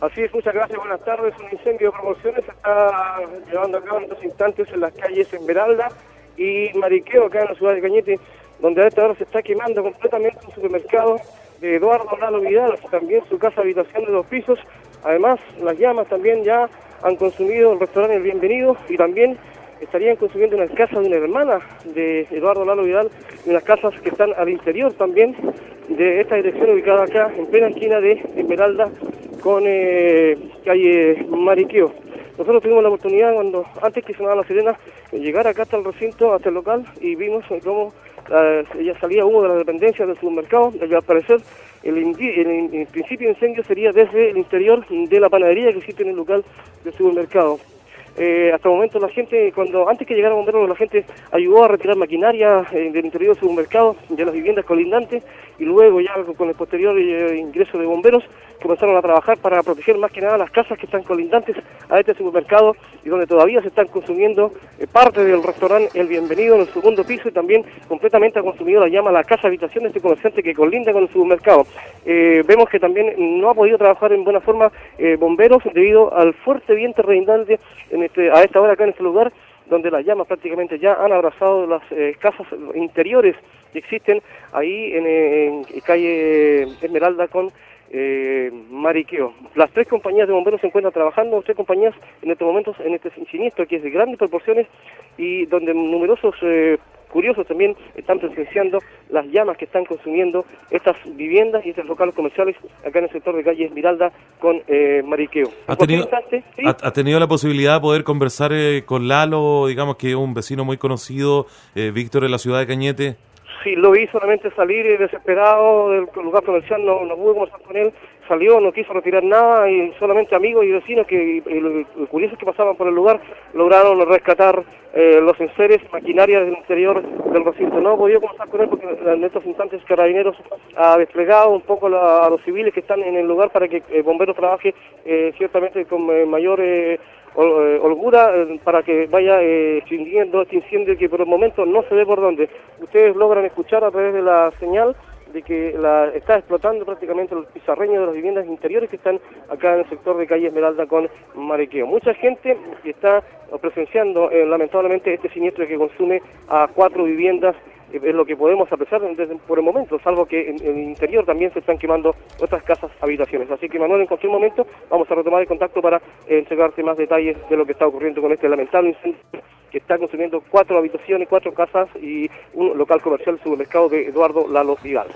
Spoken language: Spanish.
Así es, muchas gracias, buenas tardes. Un incendio de promociones se está llevando a cabo en estos instantes en las calles Esmeralda y Mariqueo, acá en la ciudad de Cañete, donde a esta hora se está quemando completamente un supermercado de Eduardo Lalo Vidal, también su casa habitación de dos pisos. Además, las llamas también ya han consumido el restaurante El Bienvenido y también estarían consumiendo una casa de una hermana de Eduardo Lalo Vidal y unas casas que están al interior también de esta dirección ubicada acá en plena esquina de Esmeralda con eh, calle Mariqueo. Nosotros tuvimos la oportunidad cuando, antes que sonaba la sirena, llegar acá hasta el recinto, hasta el local, y vimos cómo ella salía humo de las dependencias del supermercado, y al parecer el, el, principio de incendio sería desde el interior de la panadería que existe en el local del supermercado. Eh, hasta el momento la gente, cuando antes que llegara bomberos, la gente ayudó a retirar maquinaria eh, del interior del supermercado, de las viviendas colindantes, y luego ya con el posterior eh, ingreso de bomberos comenzaron a trabajar para proteger más que nada las casas que están colindantes a este supermercado y donde todavía se están consumiendo parte del restaurante El Bienvenido en el segundo piso y también completamente ha consumido la llama la casa habitación de este comerciante que colinda con el supermercado. Vemos que también no ha podido trabajar en buena forma bomberos debido al fuerte viento reinante en este, a esta hora acá en este lugar, donde las llamas prácticamente ya han abrazado las eh, casas interiores que existen ahí en, calle Esmeralda con eh, Mariqueo. Las tres compañías de bomberos se encuentran trabajando, tres compañías en estos momentos en este siniestro que es de grandes proporciones y donde numerosos eh, curiosos también están presenciando las llamas que están consumiendo estas viviendas y estos locales comerciales acá en el sector de calle Esmeralda con eh, Mariqueo. ¿Ha tenido, ¿ha, tenido, la posibilidad de poder conversar eh, con Lalo, digamos que es un vecino muy conocido, eh, Víctor, en la ciudad de Cañete? Sí, lo vi solamente salir desesperado del lugar comercial, no, no pude conversar con él, salió, no quiso retirar nada y solamente amigos y vecinos que lo, curiosos que pasaban por el lugar lograron rescatar eh, los enseres, maquinaria del interior del recinto. No he podido conversar con él porque en estos instantes Carabineros ha desplegado un poco a los civiles que están en el lugar para que el bombero trabaje eh, ciertamente con eh, mayor holgura para que vaya extinguiendo este incendio que por el momento no se ve por dónde. Ustedes logran escuchar a través de la señal de que está explotando prácticamente los pizarreños de las viviendas interiores que están acá en el sector de calle Esmeralda con Mariqueo. Mucha gente está presenciando eh, lamentablemente este siniestro que consume a cuatro viviendas eh, es lo que podemos apreciar desde, por el momento, salvo que en, el interior también se están quemando otras casas, habitaciones. Así que Manuel, en cualquier momento vamos a retomar el contacto para eh, entregarte más detalles de lo que está ocurriendo con este lamentable incendio que está consumiendo cuatro habitaciones, cuatro casas y un local comercial supermercado de Eduardo Lalo Vidal.